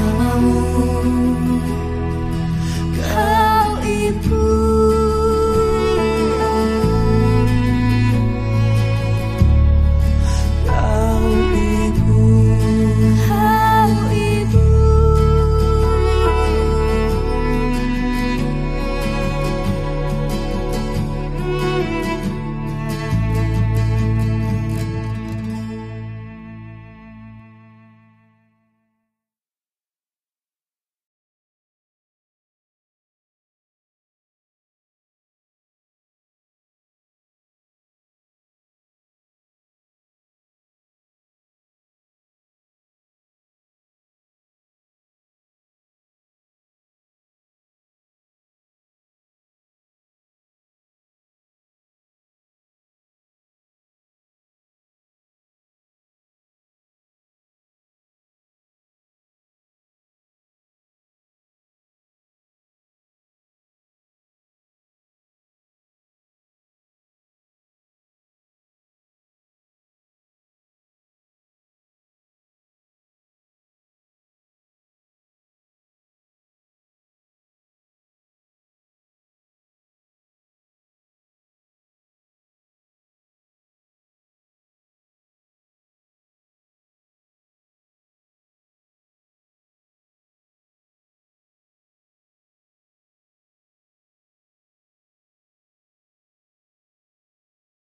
那么无